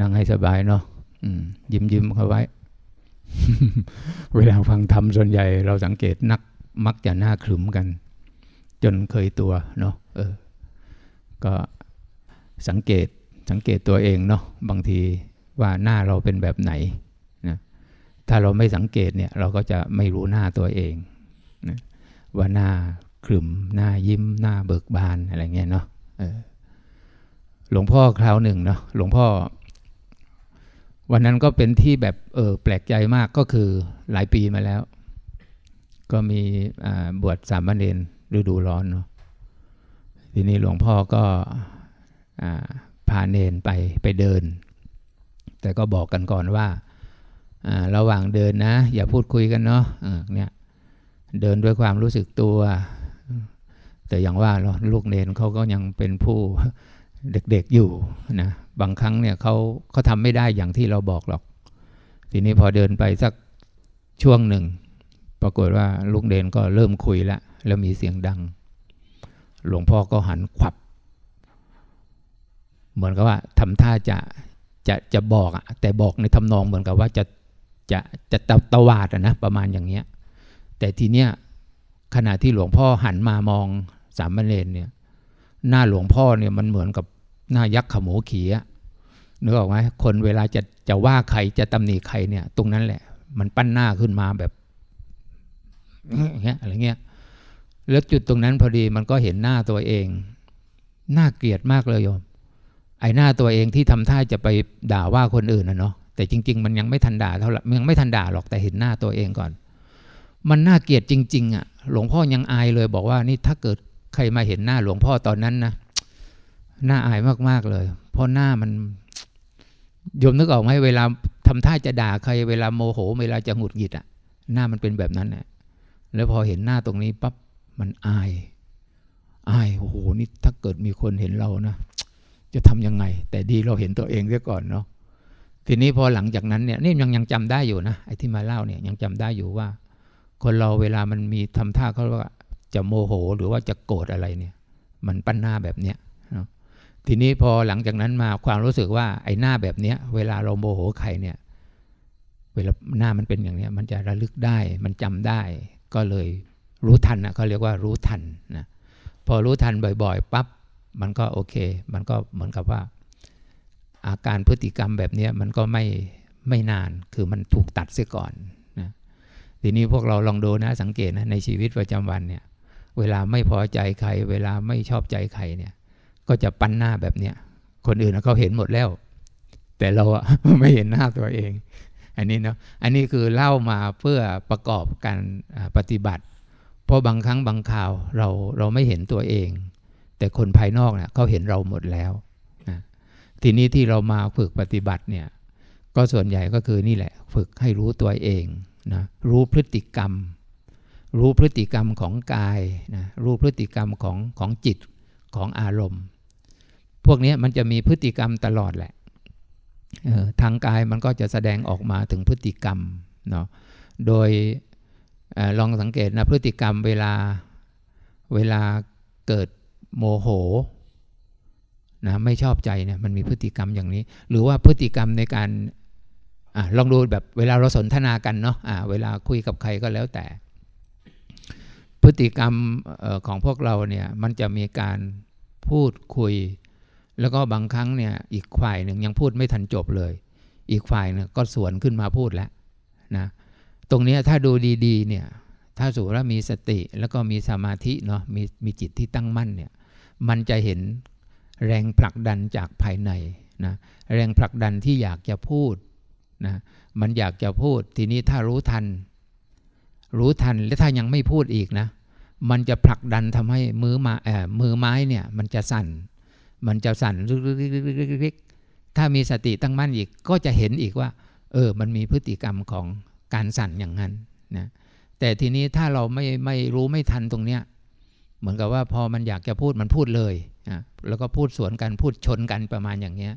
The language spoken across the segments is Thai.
นั่งให้สบายเนาะยิ้มยิ้มเข้าไว้ เวลาฟังธรรมส่วนใหญ่ เราสังเกตนักมักจะหน้าขรึมกัน จนเคยตัวเนาะเออ ก็สังเกตสังเกตตัวเองเนาะบางทีว่าหน้าเราเป็นแบบไหนนะถ้าเราไม่สังเกตเนี่ย เราก็จะไม่รู้หน้าตัวเองนะว่าหน้าขรึมหน้ายิ้มหน้าเบิกบานอะไรเงี้ยเนาะหลวงพ่อคราวหนึ่งเนาะหลวงพ่อ วันนั้นก็เป็นที่แบบเออแปลกใจมากก็คือหลายปีมาแล้ว ก็มีบวชสามเณรฤดูร้อนเนาะทีนี้หลวงพ่อก็พาเนนไปไปเดิน แต่ก็บอกกันก่อนว่าระหว่างเดินนะ อย่าพูดคุยกันเนาะเนี่ยเดินด้วยความรู้สึกตัว แต่อย่างว่าลูกเนนเขาก็ยังเป็นผู้ เด็กๆอยู่นะบางครั้งเนี่ยเขาเขาทำไม่ได้อย่างที่เราบอกหรอก ทีนี้พอเดินไปสักช่วงหนึ่ง ปรากฏว่าลูกเนนก็เริ่มคุยแล้วแล้วมีเสียงดัง หลวงพ่อก็หันขวับ เหมือนกับว่าทำท่าจะจะจะบอกอะแต่บอกในทำนองเหมือนกับว่าจะจะจะตะตวาดอะนะประมาณอย่างเงี้ยแต่ทีเนี้ยขณะที่หลวงพ่อหันมามองสามเณรเนี่ย หน้าหลวงพ่อเนี่ยมันเหมือนกับหน้ายักษ์ขโมขีอะนึกออกไหมคนเวลาจะจะว่าใครจะตำหนิใครเนี่ย ตรงนั้นแหละ มันปั้นหน้าขึ้นมาแบบเงี้ยอะไรเงี้ยแล้วจุดตรงนั้นพอดีมันก็เห็นหน้าตัวเองน่าเกลียดมากเลยโยม ไอ้หน้าตัวเองที่ทำท่าจะไปด่าว่าคนอื่นนะเนาะแต่จริง ๆ มันยังไม่ทันด่าเท่าไหร่ยังไม่ทันด่าหรอกแต่เห็นหน้าตัวเองก่อน มันน่าเกลียดจริง ๆอะ หลวงพ่อยังอายเลยบอกว่านี่ถ้าเกิด ครมาเห็นหน้าหลวงพ่อตอนนั้นนะหน่าอายมากๆเลย เพราะหน้ามันโยมนึกออกไหมเวลาทำท่าจะด่าใครเวลาโมโห เวลาจะหงุดหงิดอะหน้ามันเป็นแบบนั้นแหละแล้วพอเห็นหน้าตรงนี้ปั๊บมันอาย อายโอ้โหนี่ถ้าเกิดมีคนเห็นเรานะจะทํำยังไง แต่ดีเราเห็นตัวเองเสียก่อนเนาะทีนี้พอหลังจากนั้นเนี่ยนี่ยังยังจำได้อยู่นะไอ้ที่มาเล่าเนี่ยยังจำได้อยู่ว่า คนเราเวลามันมีทำท่าเขาว่า จะโมโหหรือว่าจะโกรธอะไรเนี่ย มันปั้นหน้าแบบเนี้ยทีนี้พอหลังจากนั้นมาความรู้สึกว่าไอ้หน้าแบบเนี้ย เวลาเราโมโหใครเนี่ย เวลาหน้ามันเป็นอย่างเนี้ย มันจะระลึกได้ มันจำได้ ก็เลยรู้ทันนะเขาเรียกว่ารู้ทันนะพอรู้ทันบ่อยๆปั๊บมันก็โอเค มันก็เหมือนกับว่า อาการพฤติกรรมแบบนี้มันก็ไม่ไม่นานคือมันถูกตัดเสียก่อนนะทีนี้พวกเราลองดูนะสังเกตนะในชีวิตประจำวันเนี่ย เวลาไม่พอใจใคร เวลาไม่ชอบใจใครเนี่ย ก็จะปั้นหน้าแบบเนี้ยคนอื่นเขาเห็นหมดแล้ว แต่เราอะไม่เห็นหน้าตัวเอง อันนี้เนาะอันนี้คือเล่ามาเพื่อประกอบการปฏิบัติ เพราะบางครั้งบางข่าวเราเราไม่เห็นตัวเอง แต่คนภายนอกเนี่ยเขาเห็นเราหมดแล้วนะทีนี้ที่เรามาฝึกปฏิบัติเนี่ยก็ส่วนใหญ่ก็คือนี่แหละ ฝึกให้รู้ตัวเองนะรู้พฤติกรรม รู้พฤติกรรมของกายนะรู้พฤติกรรมของของจิตของอารมณ์ พวกนี้มันจะมีพฤติกรรมตลอดแหละทางกายมันก็จะแสดงออกมาถึงพฤติกรรมเนาะโดยอลองสังเกตนะพฤติกรรมเวลาเวลาเกิดโมโหนะไม่ชอบใจเนี่ยมันมีพฤติกรรมอย่างนี้ หรือว่าพฤติกรรมในการอลองดูแบบเวลาเราสนทนากันเนาะะเวลาคุยกับใครก็แล้วแต่ พฤติกรรมของพวกเราเนี่ยมันจะมีการพูดคุย แล้วก็บางครั้งเนี่ยอีกฝ่ายหนึ่งยังพูดไม่ทันจบเลย อีกฝ่ายนึงก็สวนขึ้นมาพูดแล้วนะตรงนี้ถ้าดูดีๆเนี่ยถ้าสูว่ามีสติแล้วก็มีสมาธิเนาะมีมีจิตที่ตั้งมั่นเนี่ยมันจะเห็นแรงผลักดันจากภายในนะแรงผลักดันที่อยากจะพูดนะมันอยากจะพูดทีนี้ถ้ารู้ทัน รู้ทันและถ้ายังไม่พูดอีกนะ มันจะผลักดันทำให้มือมาแอบมือไม้เนี่ยมันจะสั่น มันจะสั่นริกๆถ้ามีสติตั้งมั่นอีกก็จะเห็นอีกว่า เออ มันมีพฤติกรรมของการสั่นอย่างนั้นนะแต่ทีนี้ถ้าเราไม่ไม่รู้ไม่ทันตรงเนี้ยเหมือนกับว่าพอมันอยากจะพูดมันพูดเลยนะแล้วก็พูดสวนกันพูดชนกันประมาณอย่างเนี้ย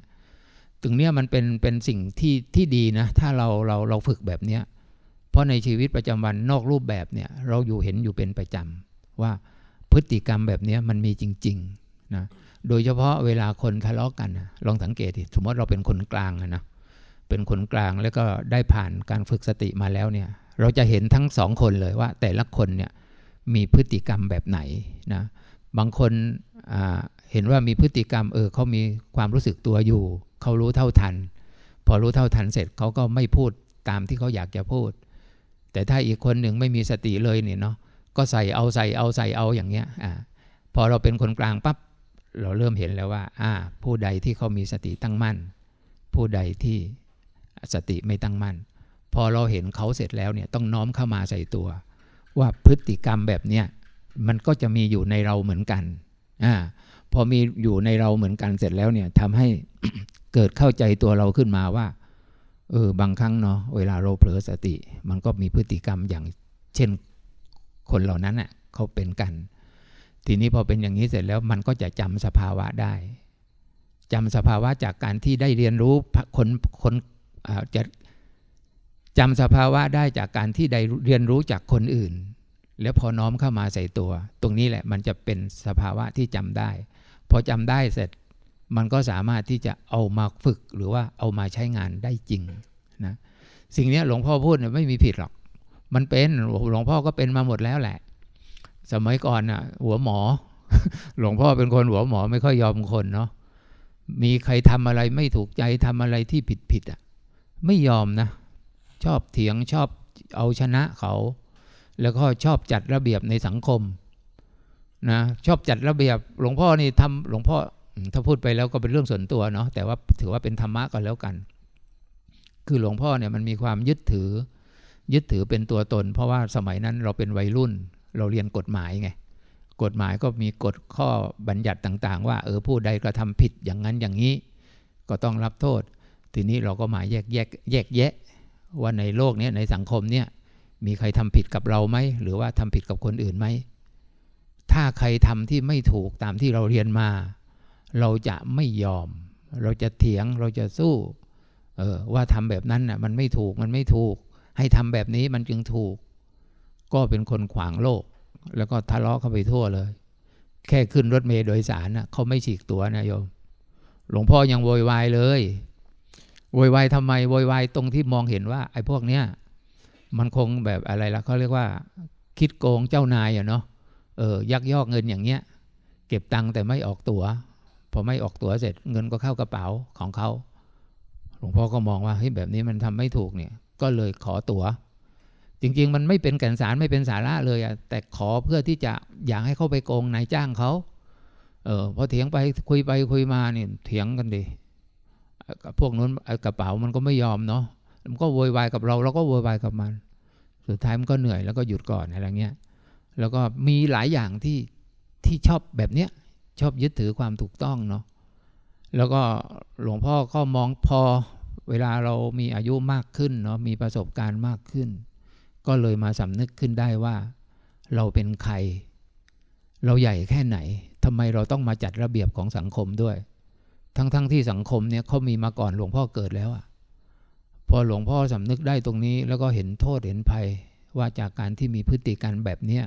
ตรงเนี้ยมันเป็นเป็นสิ่งที่ที่ดีนะ ถ้าเราเราเราฝึกแบบเนี้ยเพราะในชีวิตประจำวันนอกรูปแบบเนี่ยเราอยู่เห็นอยู่เป็นประจำ ว่าพฤติกรรมแบบนี้มันมีจริงๆนะโดยเฉพาะเวลาคนทะเลาะกันนะลองสังเกตดิสมมติเราเป็นคนกลางนะเป็นคนกลางแล้วก็ได้ผ่านการฝึกสติมาแล้วเนี่ย เราจะเห็นทั้งสองคนเลยว่า แต่ละคนเนี่ยมีพฤติกรรมแบบไหนนะบางคนเห็นว่ามีพฤติกรรมเออเขามีความรู้สึกตัวอยู่เขารู้เท่าทัน พอรู้เท่าทันเสร็จเขาก็ไม่พูดตามที่เขาอยากจะพูด แต่ถ้าอีกคนหนึ่งไม่มีสติเลยเนี่ยเนาะ ก็ใส่เอาใส่เอาใส่เอาอย่างเงี้ยอ่าพอเราเป็นคนกลางปั๊บเราเริ่มเห็นแล้วว่า อ่า ผู้ใดที่เขามีสติตั้งมั่น ผู้ใดที่สติไม่ตั้งมั่น พอเราเห็นเขาเสร็จแล้วเนี่ยต้องน้อมเข้ามาใส่ตัว ว่าพฤติกรรมแบบเนี้ยมันก็จะมีอยู่ในเราเหมือนกันอ่าพอมีอยู่ในเราเหมือนกันเสร็จแล้วเนี่ยทำให้เกิดเข้าใจตัวเราขึ้นมาว่าเออบางครั้งเนาะเวลาเราเผลอสติ มันก็มีพฤติกรรมอย่างเช่น คนเหล่านั้นอะเขาเป็นกัน ทีนี้พอเป็นอย่างนี้เสร็จแล้วมันก็จะจำสภาวะได้จำสภาวะจากการที่ได้เรียนรู้คนคนจะจำสภาวะได้จากการที่ได้เรียนรู้จากคนอื่น แล้วพอน้อมเข้ามาใส่ตัว ตรงนี้แหละมันจะเป็นสภาวะที่จำได้ พอจำได้เสร็จมันก็สามารถที่จะเอามาฝึกหรือว่าเอามาใช้งานได้จริงนะสิ่งนี้หลวงพ่อพูดไม่มีผิดหรอก มันเป็นหลวงพ่อก็เป็นมาหมดแล้วแหละ สมัยก่อนน่ะ หัวหมอ หลวงพ่อเป็นคนหัวหมอไม่ค่อยยอมคนเนาะมีใครทำอะไรไม่ถูกใจทำอะไรที่ผิดผิดอะ ไม่ยอมนะ ชอบเถียงชอบเอาชนะเขา แล้วก็ชอบจัดระเบียบในสังคมนะชอบจัดระเบียบหลวงพ่อนี่ทำหลวงพ่อถ้าพูดไปแล้วก็เป็นเรื่องส่วนตัวเนาะแต่ว่าถือว่าเป็นธรรมะก็แล้วกัน คือหลวงพ่อเนี่ยมันมีความยึดถือ ยึดถือเป็นตัวตน เพราะว่าสมัยนั้นเราเป็นวัยรุ่น เราเรียนกฎหมายไงกฎหมายก็มีกฎข้อบัญญัติต่างๆ ว่าเออผู้ใดกระทาผิดอย่างนั้นอย่างนี้ ก็ต้องรับโทษ ทีนี้เราก็มาแยกแยกแยกแยะ ว่าในโลกนี้ในสังคมเนี่ยมีใครทำผิดกับเราไหมหรือว่าทำผิดกับคนอื่นไหมถ้าใครทำที่ไม่ถูกตามที่เราเรียนมา เราจะไม่ยอม เราจะเถียงเราจะสู้เออว่าทำแบบนั้นน่ะมันไม่ถูกมันไม่ถูก ให้ทำแบบนี้มันจึงถูก ก็เป็นคนขวางโลก แล้วก็ทะเลาะเข้าไปทั่วเลย แค่ขึ้นรถเมล์โดยสารน่ะเขาไม่ฉีกตัวนะโยม หลวงพ่อยังโวยวายเลยโวยวายทำไมโวยวายตรงที่มองเห็นว่า ไอ้พวกเนี้ยมันคงแบบอะไรละเขาเรียกว่า คิดโกงเจ้านายอะเนาะเออยักยอกเงินอย่างเงี้ย เก็บตังค์แต่ไม่ออกตัว๋วพอไม่ออกตั๋วเสร็จเงินก็เข้ากระเป๋าของเขาหลวงพ่อก็มองว่าเฮ้ยแบบนี้มันทำไม่ถูกเนี่ย ก็เลยขอตัว๋ว จริง ๆ มันไม่เป็นแก่นสารไม่เป็นสาระเลยอะแต่ขอเพื่อที่จะอยากให้เขาไปโกงนายจ้างเขาเออพอเถียงไปคุยไปคุยมาเนี่ยเถียงกันดิพวกนู้นกระเป๋ามันก็ไม่ยอมเนาะมันก็โวยวายกับเราเราก็โวยวายกับมัน สุดท้ายมันก็เหนื่อยแล้วก็หยุดก่อนอะไรเงี้ยแล้วก็มีหลายอย่างที่ที่ชอบแบบเนี้ยชอบยึดถือความถูกต้องเนาะแล้วก็หลวงพ่อก็มองพอ เวลาเรามีอายุมากขึ้นเนาะมีประสบการณ์มากขึ้น ก็เลยมาสำนึกขึ้นได้ว่า เราเป็นใคร เราใหญ่แค่ไหนทำไมเราต้องมาจัดระเบียบของสังคมด้วย ทั้งๆทที่สังคมเนี่ยเขามีมาก่อนหลวงพ่อเกิดแล้วอะพอหลวงพ่อสำนึกได้ตรงนี้แล้วก็เห็นโทษเห็นภัย ว่าจากการที่มีพฤติกรรแบบเนี้ย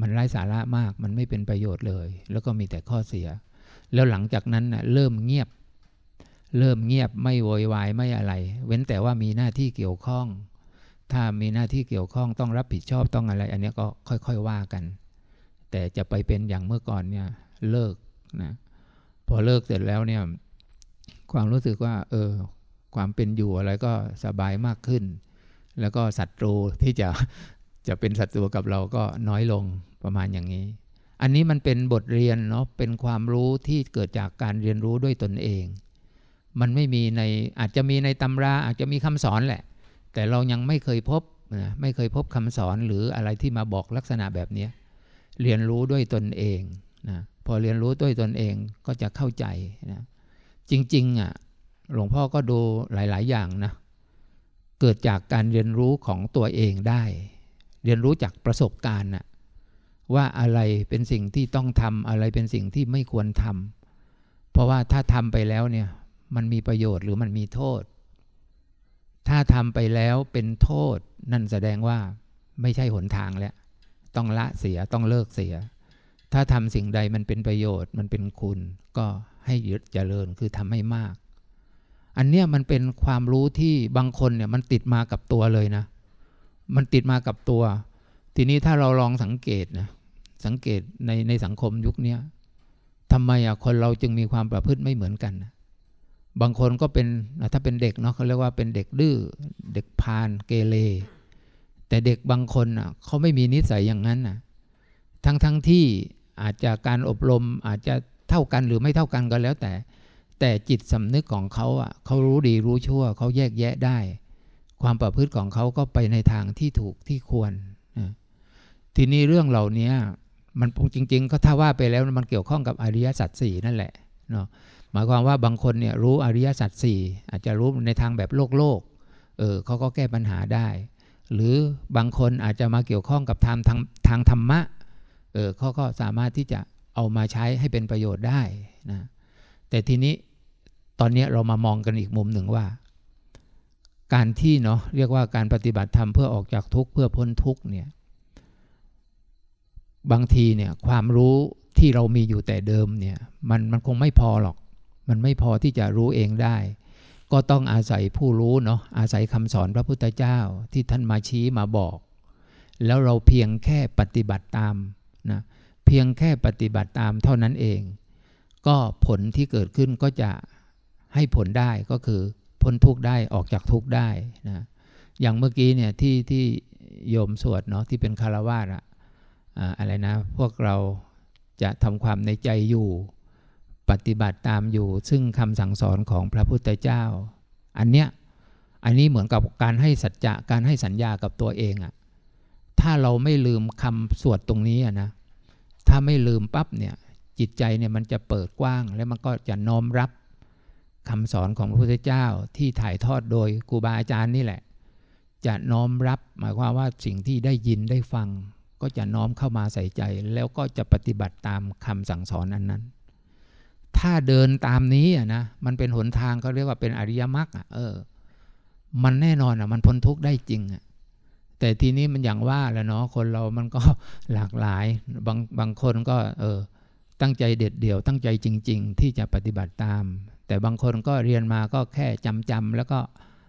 มันไร้สาระมากมันไม่เป็นประโยชน์เลย แล้วก็มีแต่ข้อเสีย แล้วหลังจากนั้นนะเริ่มเงียบ เริ่มเงียบไม่โวยวายไม่อะไร เว้นแต่ว่ามีหน้าที่เกี่ยวข้อง ถ้ามีหน้าที่เกี่ยวข้องต้องรับผิดชอบต้องอะไร อันนี้ก็ค่อยๆว่ากัน แต่จะไปเป็นอย่างเมื่อก่อนเนี่ยเลิกนะพอเลิกเสร็จแล้วเนี่ยความรู้สึกว่าเออความเป็นอยู่อะไรก็สบายมากขึ้น แล้วก็ศัตรูที่จะจะเป็นศัตรูกับเราก็น้อยลงประมาณอย่างนี้ อันนี้มันเป็นบทเรียนเนาะเป็นความรู้ที่เกิดจากการเรียนรู้ด้วยตนเอง มันไม่มีในอาจจะมีในตำรา อาจจะมีคำสอนแหละ แต่เรายังไม่เคยพบนะไม่เคยพบคำสอนหรืออะไรที่มาบอกลักษณะแบบนี้เรียนรู้ด้วยตนเองนะพอเรียนรู้ด้วยตนเองก็จะเข้าใจนะจริงๆอะหลวงพ่อก็ดูหลาย ๆ อย่างนะเกิดจากการเรียนรู้ของตัวเองได้ เรียนรู้จากประสบการณ์น่ะว่าอะไรเป็นสิ่งที่ต้องทำอะไรเป็นสิ่งที่ไม่ควรทำเพราะว่าถ้าทำไปแล้วเนี่ย มันมีประโยชน์หรือมันมีโทษ ถ้าทำไปแล้วเป็นโทษ นั่นแสดงว่าไม่ใช่หนทางแล้ว ต้องละเสียต้องเลิกเสีย ถ้าทำสิ่งใดมันเป็นประโยชน์มันเป็นคุณ ก็ให้ยึดเจริญคือทำให้มาก อันเนี้ยมันเป็นความรู้ที่บางคนเนี่ยมันติดมากับตัวเลยนะ มันติดมากับตัว ทีนี้ถ้าเราลองสังเกตนะสังเกตในในสังคมยุคนี้ทำไมอะคนเราจึงมีความประพฤติไม่เหมือนกันนะ บางคนก็เป็นถ้าเป็นเด็กเนาะเขาเรียกว่าเป็นเด็กดื้อเด็กพานเกเรแต่เด็กบางคนอะเขาไม่มีนิสัยอย่างนั้นนะทั้งทั้งที่อาจจะการอบรมอาจจะเท่ากันหรือไม่เท่ากันก็แล้วแต่ แต่จิตสำนึกของเขาอะเขารู้ดีรู้ชั่วเขาแยกแยะได้ ความประพฤติของเขาก็ไปในทางที่ถูกที่ควรทีนี้เรื่องเหล่านี้มันจริง ๆ ก็ถ้าว่าไปแล้วมันเกี่ยวข้องกับอริยสัจสี่นั่นแหละเนาะ หมายความว่าบางคนเนี่ยรู้อริยสัจสี่อาจจะรู้ในทางแบบโลกโลกเออเขาก็แก้ปัญหาได้ หรือบางคนอาจจะมาเกี่ยวข้องกับทางทางทางธรรมะเออเขาก็สามารถที่จะเอามาใช้ให้เป็นประโยชน์ได้นะแต่ทีนี้ตอนนี้เรามามองกันอีกมุมหนึ่งว่า การที่เนาะเรียกว่าการปฏิบัติธรรมเพื่อออกจากทุกข์เพื่อพ้นทุกข์เนี่ยบางทีเนี่ยความรู้ที่เรามีอยู่แต่เดิมเนี่ยมันมันคงไม่พอหรอก มันไม่พอที่จะรู้เองได้ ก็ต้องอาศัยผู้รู้เนาะอาศัยคำสอนพระพุทธเจ้าที่ท่านมาชี้มาบอก แล้วเราเพียงแค่ปฏิบัติตามนะเพียงแค่ปฏิบัติตามเท่านั้นเอง ก็ผลที่เกิดขึ้นก็จะให้ผลได้ก็คือพ้นทุกข์ได้ออกจากทุกข์ได้นะอย่างเมื่อกี้เนี่ยที่ที่โยมสวดเนาะที่เป็นคารวาสอะอะไรนะ พวกเราจะทำความในใจอยู่ ปฏิบัติตามอยู่ ซึ่งคำสั่งสอนของพระพุทธเจ้า อันเนี้ยอันนี้เหมือนกับการให้สัจจะการให้สัญญากับตัวเองอะถ้าเราไม่ลืมคำสวดตรงนี้นะถ้าไม่ลืมปั๊บเนี่ยจิตใจเนี่ยมันจะเปิดกว้าง แล้วมันก็จะน้อมรับคำสอนของพระพุทธเจ้าที่ถ่ายทอดโดยครูบาอาจารย์นี่แหละ จะน้อมรับหมายความว่าสิ่งที่ได้ยินได้ฟัง ก็จะน้อมเข้ามาใส่ใจ แล้วก็จะปฏิบัติตามคำสั่งสอนนั้นนั้น ถ้าเดินตามนี้อะนะมันเป็นหนทางเขาเรียกว่าเป็นอริยมรรคอะเออ มันแน่นอนอะ มันพ้นทุกข์ได้จริงอะแต่ทีนี้มันอย่างว่าแหล้วเนาะคนเรามันก็หลากหลายบางบางคนก็ เออ ตั้งใจเด็ดเดี่ยว ตั้งใจจริง ๆ ที่จะปฏิบัติตาม แต่บางคนก็เรียนมาก็แค่จำจำแล้วก็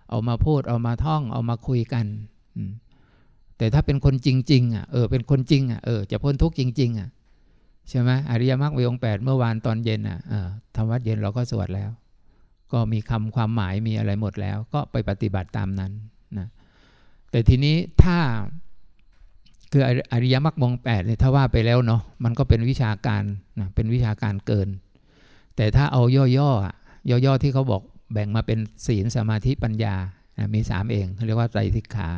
เอามาพูดเอามาท่องเอามาคุยกันแต่ถ้าเป็นคนจริง ๆ อะเออเป็นคนจริงอะเออจะพ้นทุกข์จริง ๆ อะ ใช่ไหมอริยมรรคมีองแปดเมื่อวานตอนเย็นอะธรรมวัดเย็นเราก็สวดแล้ว ก็มีคำความหมายมีอะไรหมดแล้ว ก็ไปปฏิบัติตามนั้นนะแต่ทีนี้ถ้าคืออริยมรรคมงแปดเนี่ยถ้าว่าไปแล้วเนาะมันก็เป็นวิชาการนะเป็นวิชาการเกิน แต่ถ้าเอาย่อๆอะย่อๆที่เขาบอกแบ่งมาเป็นศีลสมาธิปัญญานะมีสามเองเรียกว่าไตรสิกขา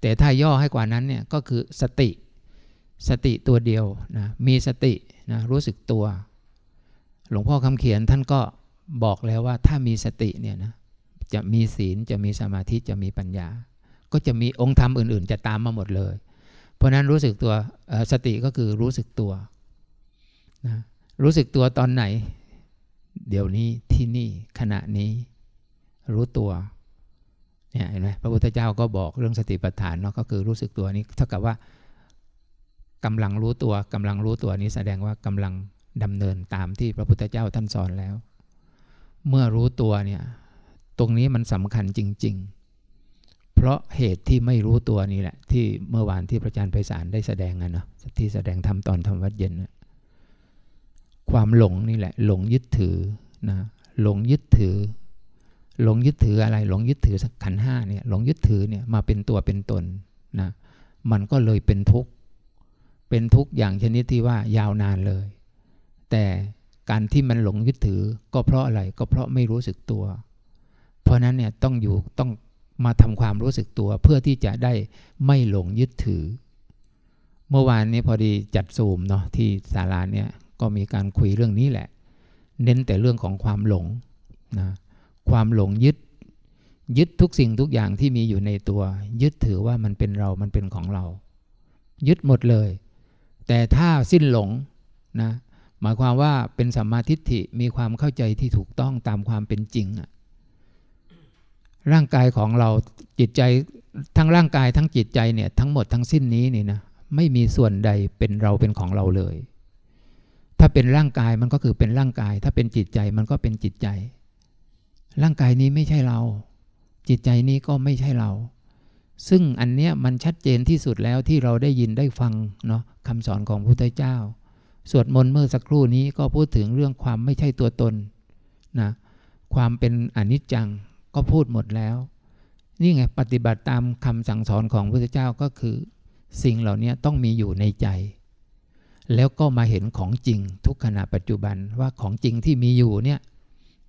แต่ถ้าย่อให้กว่านั้นเนี่ยก็คือสติ สติตัวเดียวนะมีสตินะรู้สึกตัว หลวงพ่อคำเขียนท่านก็บอกแล้วว่าถ้ามีสติเนี่ยนะจะมีศีลจะมีสมาธิจะมีปัญญา ก็จะมีองค์ธรรมอื่น ๆ จะตามมาหมดเลย เพราะนั้นรู้สึกตัวสติก็คือรู้สึกตัวนะรู้สึกตัวตอนไหน เดี๋ยวนี้ที่นี่ขณะนี้รู้ตัวเนี่ยเห็นไหมพระพุทธเจ้าก็บอกเรื่องสติปัฏฐานเนาะก็คือรู้สึกตัวนี้เท่ากับว่า กำลังรู้ตัวกำลังรู้ตัวนี้แสดงว่ากำลังดำเนินตามที่พระพุทธเจ้าท่านสอนแล้ว เมื่อรู้ตัวเนี่ยตรงนี้มันสำคัญจริง ๆ เพราะเหตุที่ไม่รู้ตัวนี่แหละ ที่เมื่อวานที่พระอาจารย์ไพศาลได้แสดงกันเนาะที่แสดงทำตอนทำวัดเย็นนะความหลงนี่แหละ หลงยึดถือนะหลงยึดถือ หลงยึดถืออะไร หลงยึดถือขันห้าเนี่ยหลงยึดถือเนี่ยมาเป็นตัวเป็นตนนะมันก็เลยเป็นทุกข์ เป็นทุกข์อย่างชนิดที่ว่ายาวนานเลย แต่การที่มันหลงยึดถือก็เพราะอะไรก็เพราะไม่รู้สึกตัว เพราะนั้นเนี่ยต้องอยู่ต้องมาทำความรู้สึกตัวเพื่อที่จะได้ไม่หลงยึดถือ เมื่อวานนี้พอดีจัดซูมเนาะที่ศาลาเนี่ยก็มีการคุยเรื่องนี้แหละ เน้นแต่เรื่องของความหลงนะความหลงยึด ยึดทุกสิ่งทุกอย่างที่มีอยู่ในตัว ยึดถือว่ามันเป็นเรามันเป็นของเรา ยึดหมดเลย แต่ถ้าสิ้นหลงนะหมายความว่าเป็นสัมมาทิฏฐิมีความเข้าใจที่ถูกต้องตามความเป็นจริงอะร่างกายของเราจิตใจทั้งร่างกายทั้งจิตใจเนี่ยทั้งหมดทั้งสิ้นนี้นี่นะไม่มีส่วนใดเป็นเราเป็นของเราเลย ถ้าเป็นร่างกายมันก็คือเป็นร่างกาย ถ้าเป็นจิตใจมันก็เป็นจิตใจ ร่างกายนี้ไม่ใช่เรา จิตใจนี้ก็ไม่ใช่เรา ซึ่งอันเนี้ยมันชัดเจนที่สุดแล้วที่เราได้ยินได้ฟังเนาะคำสอนของพระพุทธเจ้า สวดมนต์เมื่อสักครู่นี้ก็พูดถึงเรื่องความไม่ใช่ตัวตนนะความเป็นอนิจจังก็พูดหมดแล้ว นี่ไงปฏิบัติตามคำสั่งสอนของพระพุทธเจ้าก็คือ สิ่งเหล่านี้ต้องมีอยู่ในใจ แล้วก็มาเห็นของจริงทุกขณะปัจจุบันว่าของจริงที่มีอยู่เนี่ย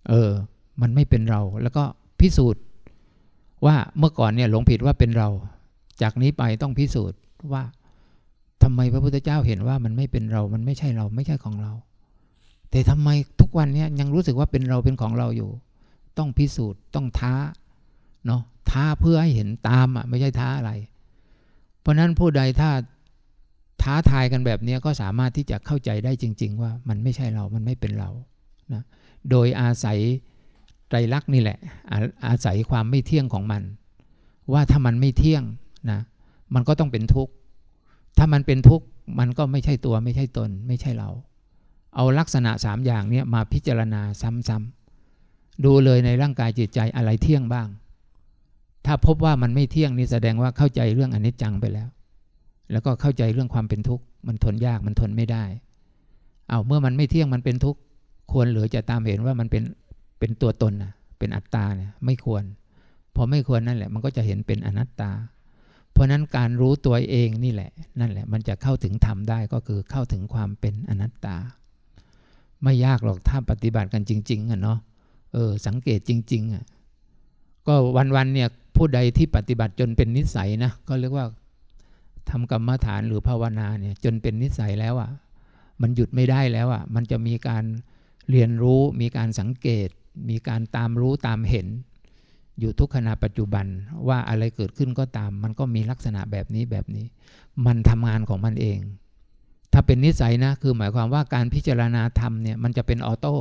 เออมันไม่เป็นเราแล้วก็พิสูจน์ ว่าเมื่อก่อนเนี่ยหลงผิดว่าเป็นเรา จากนี้ไปต้องพิสูจน์ว่าทำไมพระพุทธเจ้าเห็นว่ามันไม่เป็นเรา มันไม่ใช่เราไม่ใช่ของเรา แต่ทำไมทุกวันนี้ยังรู้สึกว่าเป็นเราเป็นของเราอยู่ ต้องพิสูจน์ต้องท้าเนาะท้าเพื่อให้เห็นตามอะไม่ใช่ท้าอะไร เพราะนั้นผู้ใดถ้าท้าทายกันแบบนี้ก็สามารถที่จะเข้าใจได้จริง ๆ ว่ามันไม่ใช่เรา มันไม่เป็นเรานะโดยอาศัย ตรลักษณ์นี่แหละอาอาศัยความไม่เที่ยงของมัน ว่าถ้ามันไม่เที่ยงนะมันก็ต้องเป็นทุกข์ ถ้ามันเป็นทุกข์มันก็ไม่ใช่ตัวไม่ใช่ตน ไม่ใช่เรา เอาลักษณะสามอย่างนี้มาพิจารณาซ้ำๆดูเลยในร่างกายจิตใจอะไรเที่ยงบ้าง ถ้าพบว่ามันไม่เที่ยงนี่แสดงว่าเข้าใจเรื่องอนิจจังไปแล้ว แล้วก็เข้าใจเรื่องความเป็นทุกข์ มันทนยากมันทนไม่ได้ เอาเมื่อมันไม่เที่ยงมันเป็นทุกข์ควรหรือจะตามเห็นว่ามันเป็น เป็นตัวตนนะเป็นอัตตาเนี่ยไม่ควร พอไม่ควรนั่นแหละ มันก็จะเห็นเป็นอนัตตา เพราะนั้นการรู้ตัวเองนี่แหละ นั่นแหละ มันจะเข้าถึงธรรมได้ก็คือเข้าถึงความเป็นอนัตตา ไม่ยากหรอกถ้าปฏิบัติกันจริง ๆอะเนาะเออสังเกตจริง ๆอะก็วันๆเนี่ยผู้ใดที่ปฏิบัติจนเป็นนิสัยนะก็เรียกว่าทำกรรมฐานหรือภาวนาเนี่ยจนเป็นนิสัยแล้วอะ มันหยุดไม่ได้แล้วอะ มันจะมีการเรียนรู้มีการสังเกต มีการตามรู้ตามเห็น อยู่ทุกขณะปัจจุบันว่าอะไรเกิดขึ้นก็ตาม มันก็มีลักษณะแบบนี้แบบนี้ มันทำงานของมันเอง ถ้าเป็นนิสัยนะคือหมายความว่าการพิจารณาธรรมเนี่ยมันจะเป็นออโต้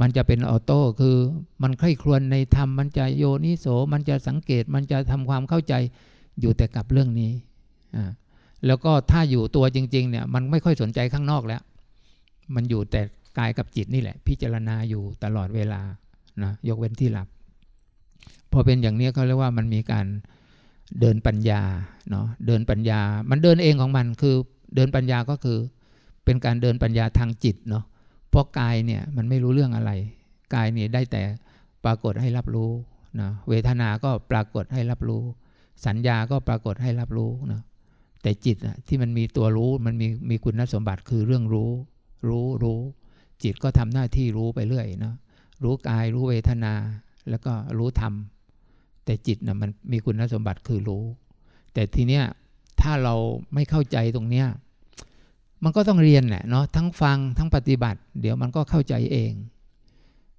มันจะเป็นออโต้คือมันใคร่ครวญในธรรม มันจะโยนิโส มันจะสังเกตมันจะทำความเข้าใจอยู่แต่กับเรื่องนี้อ่าแล้วก็ถ้าอยู่ตัวจริง ๆ เนี่ย มันไม่ค่อยสนใจข้างนอกแล้ว มันอยู่แต่ กายกับจิตนี่แหละ พิจารณาอยู่ตลอดเวลานะยกเว้นที่หลับ พอเป็นอย่างนี้เขาเรียกว่ามันมีการเดินปัญญาเนาะเดินปัญญา มันเดินเองของมันคือเดินปัญญาก็คือ เป็นการเดินปัญญาทางจิตเนาะเพราะกายเนี่ยมันไม่รู้เรื่องอะไร กายเนี่ยได้แต่ปรากฏให้รับรู้นะเวทนา ก็ปรากฏให้รับรู้ สัญญาก็ปรากฏให้รับรู้นะแต่จิตอะที่มันมีตัวรู้มันมีมีคุณสมบัติคือเรื่องรู้ รู้รู้ จิตก็ทำหน้าที่รู้ไปเรื่อยเนาะรู้กายรู้เวทนา แล้วก็รู้ธรรม แต่จิตนะมันมีคุณสมบัติคือรู้ แต่ทีเนี้ยถ้าเราไม่เข้าใจตรงเนี้ยมันก็ต้องเรียนแหละเนาะทั้งฟังทั้งปฏิบัติ เดี๋ยวมันก็เข้าใจเอง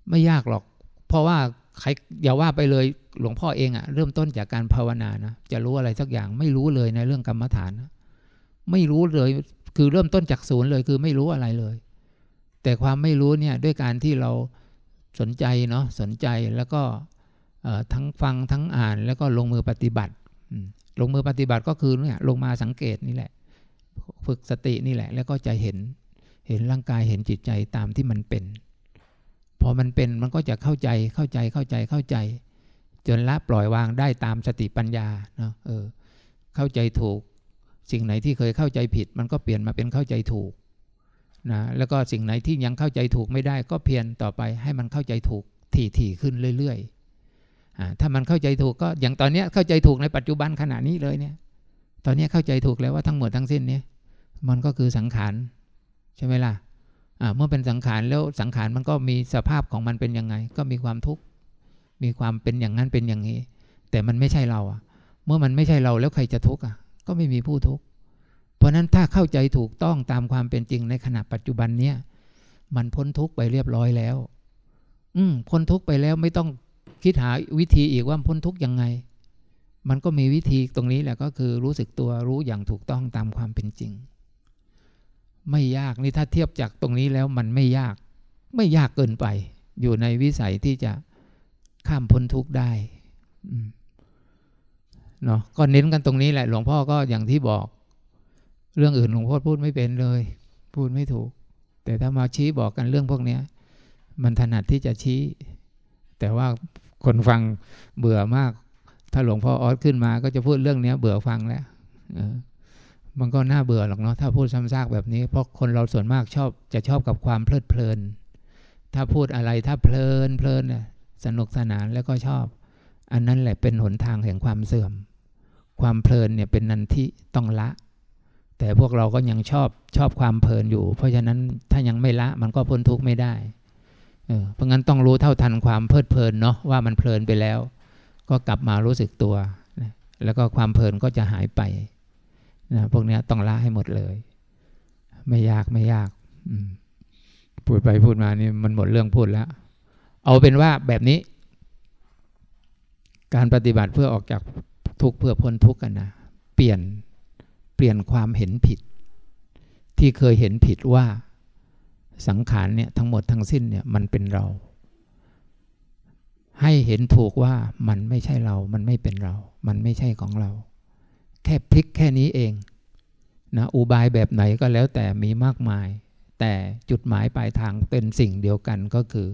ไม่ยากหรอก เพราะว่าใครอย่าว่าไปเลยหลวงพ่อเองอะเริ่มต้นจากการภาวนานะจะรู้อะไรสักอย่างไม่รู้เลยในเรื่องกรรมฐานนะไม่รู้เลยคือเริ่มต้นจากศูนย์เลยคือไม่รู้อะไรเลย แต่ความไม่รู้เนี่ยด้วยการที่เราสนใจเนาะสนใจแล้วก็ทั้งฟังทั้งอ่านแล้วก็ลงมือปฏิบัติ ลงมือปฏิบัติก็คือเนี่ยลงมาสังเกตนี่แหละ ฝึกสตินี่แหละ แล้วก็จะเห็นเห็นร่างกายเห็นจิตใจตามที่มันเป็น พอมันเป็นมันก็จะเข้าใจเข้าใจเข้าใจเข้าใจ จนละปล่อยวางได้ตามสติปัญญาเนาะเออเข้าใจถูก สิ่งไหนที่เคยเข้าใจผิด มันก็เปลี่ยนมาเป็นเข้าใจถูก นะแล้วก็สิ่งไหนที่ยังเข้าใจถูกไม่ได้ ก็เพียรต่อไปให้มันเข้าใจถูกถี่ถี่ขึ้นเรื่อยๆถ้ามันเข้าใจถูกก็อย่างตอนนี้เข้าใจถูกในปัจจุบันขณะนี้เลยเนี่ย ตอนนี้เข้าใจถูกแล้วว่าทั้งหมดทั้งสิ้นเนี่ยมันก็คือสังขารใช่ไหมล่ะเมื่อเป็นสังขารแล้วสังขารมันก็มีสภาพของมันเป็นยังไง ก็มีความทุกข์มีความเป็นอย่างนั้นเป็นอย่างนี้ แต่มันไม่ใช่เราอะเมื่อมันไม่ใช่เราแล้วใครจะทุกข์อะ ก็ไม่มีผู้ทุกข์ ราะนั้นถ้าเข้าใจถูกต้องตามความเป็นจริงในขณะปัจจุบันเนี้ยมันพ้นทุกไปเรียบร้อยแล้ว อืมพ้นทุกไปแล้วไม่ต้องคิดหาวิธีอีกว่าพ้นทุกยังไง มันก็มีวิธีตรงนี้แหละก็คือรู้สึกตัวรู้อย่างถูกต้องตามความเป็นจริง ไม่ยากนี่ถ้าเทียบจากตรงนี้แล้วมันไม่ยาก ไม่ยากเกินไป อยู่ในวิสัยที่จะข้ามพ้นทุกได้เนาะก็เน้นกันตรงนี้แหละ หลวงพ่อก็อย่างที่บอก เรื่องอื่นหลวงพ่อพูดไม่เป็นเลย พูดไม่ถูก แต่ถ้ามาชี้บอกกันเรื่องพวกเนี้ย มันถนัดที่จะชี้ แต่ว่าคนฟังเบื่อมาก ถ้าหลวงพ่อออสขึ้นมา ก็จะพูดเรื่องเนี้ย เบื่อฟังแล้วมันก็น่าเบื่อหรอกเนาะถ้าพูดซ้ำซากแบบนี้ เพราะคนเราส่วนมากชอบจะชอบกับความเพลิดเพลิน ถ้าพูดอะไรถ้าเพลินเพลินน่ะสนุกสนานแล้วก็ชอบ อันนั้นแหละเป็นหนทางแห่งความเสื่อม ความเพลินเนี่ยเป็นนันที่ต้องละ แต่พวกเราก็ยังชอบชอบความเพลินอยู่ เพราะฉะนั้นถ้ายังไม่ละมันก็พ้นทุกข์ไม่ได้เเพราะงั้นต้องรู้เท่าทันความเพลิดเพลินเนาะว่ามันเพลินไปแล้ว ก็กลับมารู้สึกตัวนะแล้วก็ความเพลินก็จะหายไปนะพวกนี้ต้องละให้หมดเลย ไม่ยากไม่ยากพูดไปพูดมานี่มันหมดเรื่องพูดแล้ว เอาเป็นว่าแบบนี้ การปฏิบัติเพื่อออกจากทุกข์เพื่อพ้นทุกข์กันนะเปลี่ยน ลี่ยนความเห็นผิด ที่เคยเห็นผิดว่าสังขารเนี่ยทั้งหมดทั้งสิ้นเนี่ยมันเป็นเรา ให้เห็นถูกว่ามันไม่ใช่เรา มันไม่เป็นเรา มันไม่ใช่ของเรา แค่พลิกแค่นี้เองนะอุบายแบบไหนก็แล้วแต่มีมากมาย แต่จุดหมายปลายทางเป็นสิ่งเดียวกันก็คือ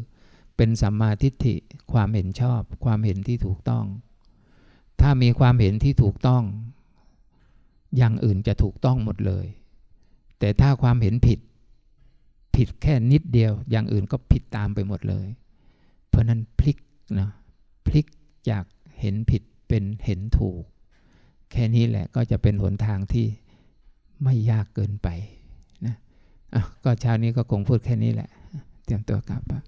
เป็นสัมมาทิฏฐิความเห็นชอบ ความเห็นที่ถูกต้อง ถ้ามีความเห็นที่ถูกต้อง อย่างอื่นจะถูกต้องหมดเลย แต่ถ้าความเห็นผิด ผิดแค่นิดเดียว อย่างอื่นก็ผิดตามไปหมดเลย เพราะนั้นพลิกนะพลิกจากเห็นผิดเป็นเห็นถูก แค่นี้แหละก็จะเป็นหนทางที่ไม่ยากเกินไปนะะก็เช้านี้ก็คงพูดแค่นี้แหละ เตรียมตัวกลับอะ